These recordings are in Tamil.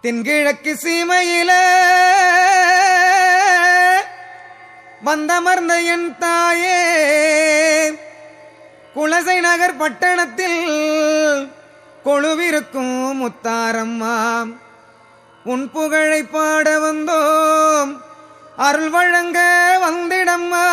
தென்கிழக்கு சீமையில வந்தமர்ந்த என் தாயே. குலசை நகர் பட்டணத்தில் கொழுவிருக்கும் முத்தாரம்மா. உன் புகழை பாட வந்தோம். அருள் வழங்க வந்திடம்மா.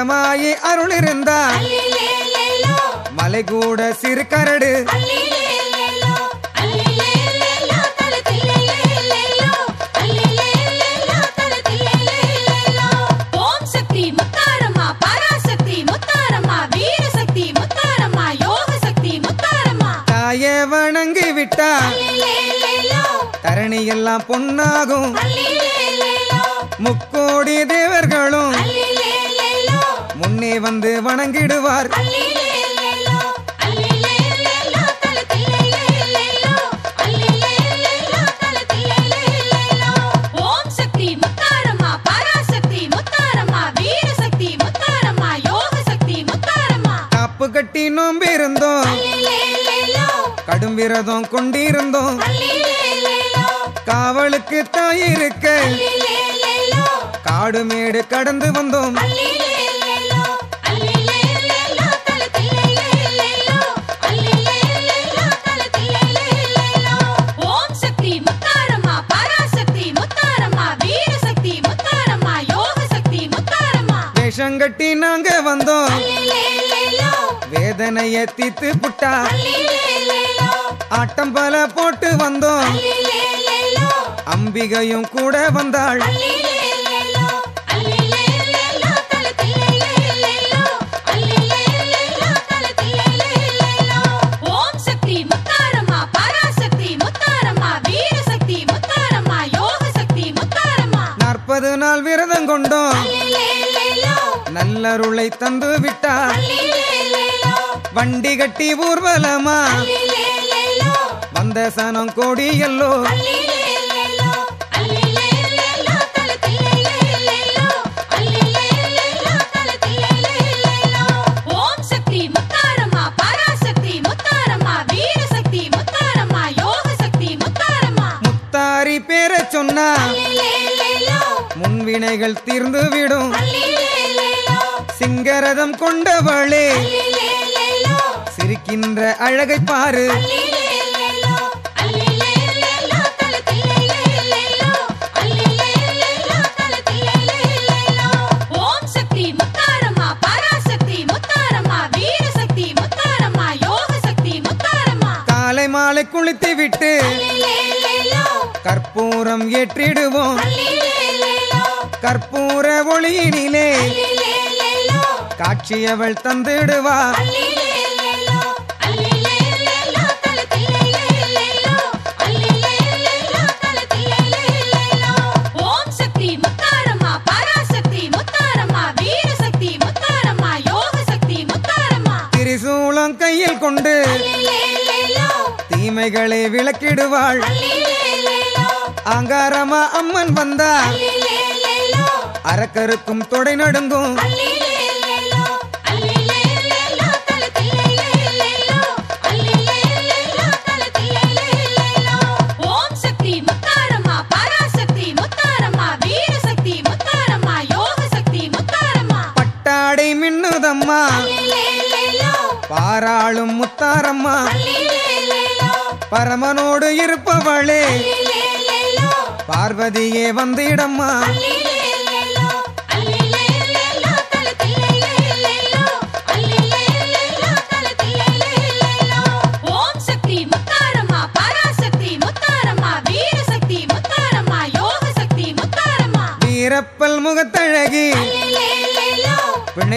மகமாயி அருள் இருந்தா அல்லேலேலோ மலை கூட சிறு கரடு தாயே வணங்கி விட்டா தரணி எல்லாம் பொன்னாகும் முக்கோடி தேவர்களும். முன்னே வந்து வணங்கிடுவார். கட்டி நோம்பிருந்தோம். கடும் விரதம் கொண்டிருந்தோம். காவலுக்கு தாயிருக்க காடுமேடு கடந்து வந்தோம். வேஷங்கட்டி நாங்க வந்தோம். வேதனைய தீத்து புட்டா. ஆட்டம் பல போட்டு வந்தோம். அம்பிகையும் கூட வந்தாள். நாற்பது நாள் விரதம் கொண்டோம். நல்லருளை தந்து விட்டார் வண்டி கட்டி ஊர்வலமா. வந்த சனம் கோடி எல்லோ. அல்லேலேலோ. அல்லேலேலோ. தலத்திலேலேலோ அல்லேலேலோ. தலத்திலேலேலோ ஓம் சக்தி முத்தாரம்மா. பராசக்தி முத்தாரம்மா. வீரசக்தி முத்தாரம்மா. யோக சக்தி முத்தாரம்மா. முத்தாரி பேரை சொன்னா. முன்வினைகள் தீர்ந்து விடும். சிங்கரதம் கொண்டவளே. சிரிக்கின்ற அழகை பாரு. மாலை குளித்து விட்டு கற்பூரம் ஏற்றிடுவோம். கற்பூர ஒளியினிலே காட்சியவள் தந்திடுவா. திரிசூலம் கையில் கொண்டு தீமைகளை விளக்கிடுவாள். அல்லேலேலோ ஆங்காரமா அம்மன் வந்தா அரக்கருக்கும் தொடை நடுங்கும். அல்லேலேலோ பாராளும் முத்தாரம்மா. பரமனோடு இருப்பவளே. பார்வதியே சக்தி முத்தாரம்மா. வீரப்பல் முகத்தழகி.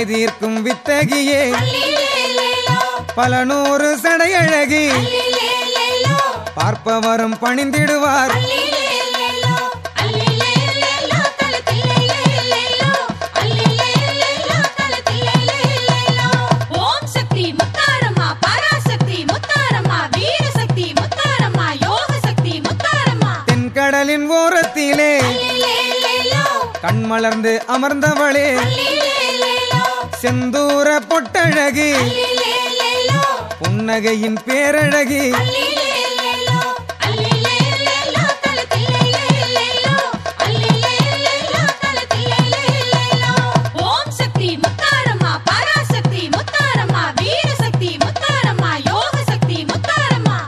பிணை தீர்க்கும் வித்தகியே. பல நூறு சடையழகி பார்ப்பவரும் பணிந்திடுவார். அல்லேலேலோ அல்லேலேலோ தலத்திலேலேலோ அல்லேலேலோ தலத்திலேலேலோ ஓம் சக்தி முத்தாரம்மா பராசக்தி முத்தாரம்மா வீரசக்தி முத்தாரம்மா யோக கடலின் ஓரத்திலே கண் மலர்ந்து அமர்ந்தவளே. செந்தூர பொட்டழகி. புன்னகையின் பேரழகி.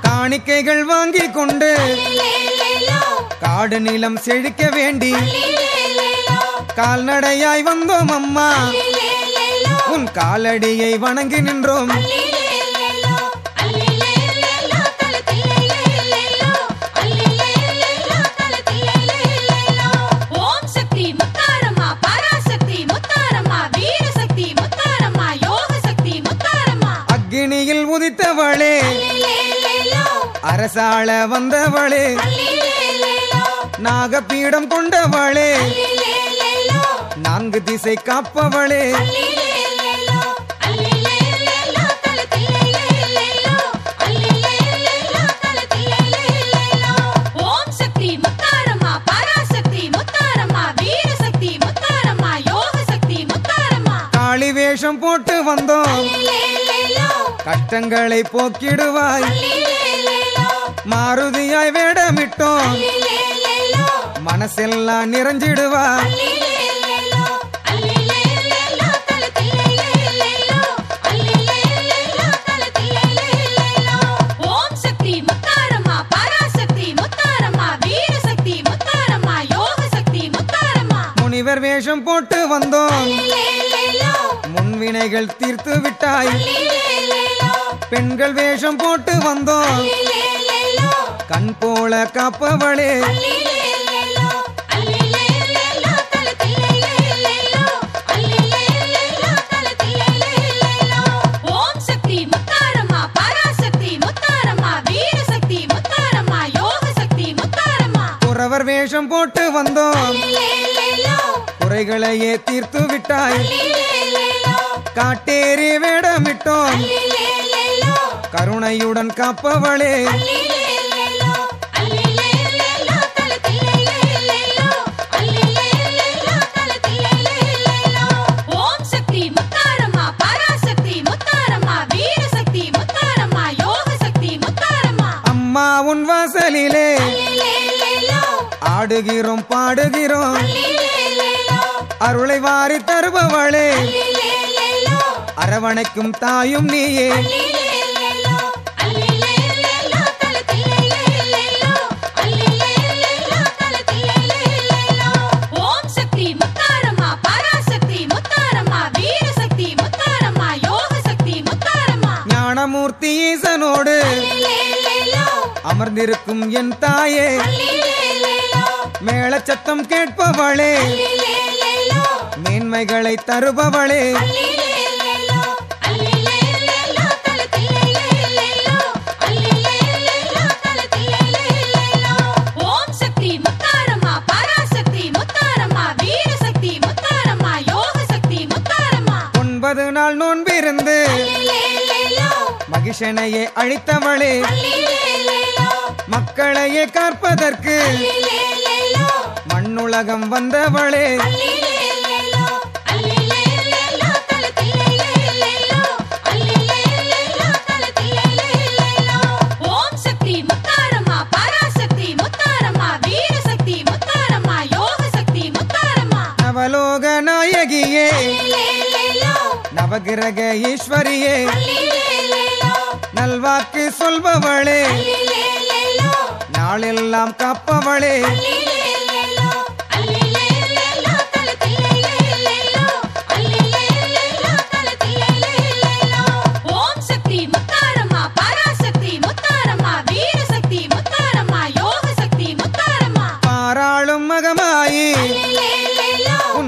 காணிக்கைகள் வாங்கி கொண்டு காடு நிலம் செழிக்க வேண்டி கால்நடையாய் வந்தோம் அம்மா. உன் காலடியை வணங்கி நின்றோம். அக்கினியில் உதித்தவளே அரசாள வந்தவளே நாகபீடம் கொண்டவளே நான்கு திசை காப்பவளே வேஷம் போட்டு வந்தோம். கஷ்டங்களை போக்கிடுவாய். மாருதியாய் வேடமிட்டோம். மனசெல்லாம் நிறைஞ்சிடுவாய். முனிவர் வேஷம் போட்டு வந்தோம். முன்வினைகள் தீர்த்து விட்டாய். பெண்கள் வேஷம் போட்டு வந்தோம். கண் போல காப்பவளே. குறவர் வேஷம் போட்டு வந்தோம். குறைகளையே தீர்த்து விட்டாய். காட்டேரி வேடமிட்டோம். கருணையுடன் காப்பவளே. அம்மா உன் வாசலிலே. ஆடுகிறோம் பாடுகிறோம். அருளை வாரி தருபவளே. அரவணைக்கும் தாயும் நீயே. ஞானமூர்த்தி ஈசனோடு அமர்ந்திருக்கும் என் தாயே. மேளச்சத்தம் கேட்பவளே. மேன்மைகளை தருபவளே. ஒன்பது நாள் நோன்பிருந்து மகிஷனையே அழித்தவளே. மக்களையே காற்பதற்கு மண்ணுலகம் வந்தவளே. நவகிரக ஈஸ்வரியே நல்வாக்கு சொல்பவளே நாளெல்லாம் காப்பவளே.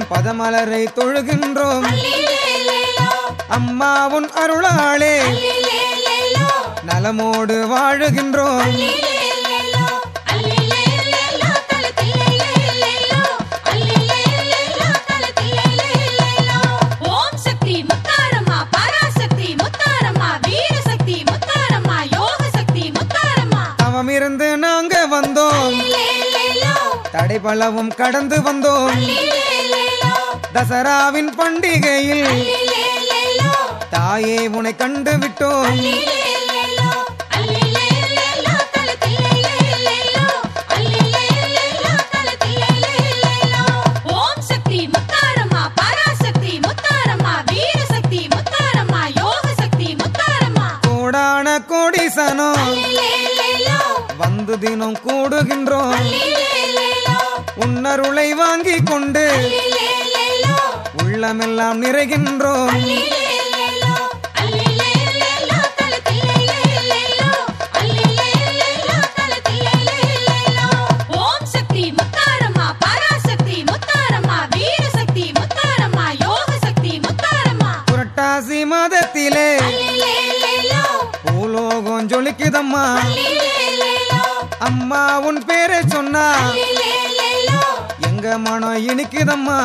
பதமலரை தொழுகின்றோம். அம்மா உன் அருளாளே நலமோடு வாழுகின்றோம். தவமிருந்து நாங்க வந்தோம். தடைபலவும் கடந்து வந்தோம். தசராவின் பண்டிகையில் தாயே உனை கண்டு விட்டோம் கோடிசனம் வந்து தினம் கூடுகின்றோம். உன்னருளை வாங்கி கொண்டு உள்ளமெல்லாம் நிறைகின்றோம். ஜொலிக்குதம்மா அம்மா உன் பேரை சொன்னா. எங்க மனம் இனிக்குதம்மா.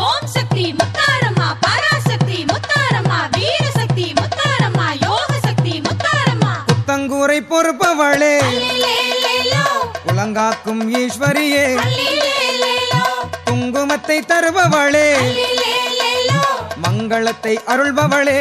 ஓம் சக்தி முத்தாரம்மா குங்குமத்தை தருபவளே. மங்களத்தை அருள்பவளே.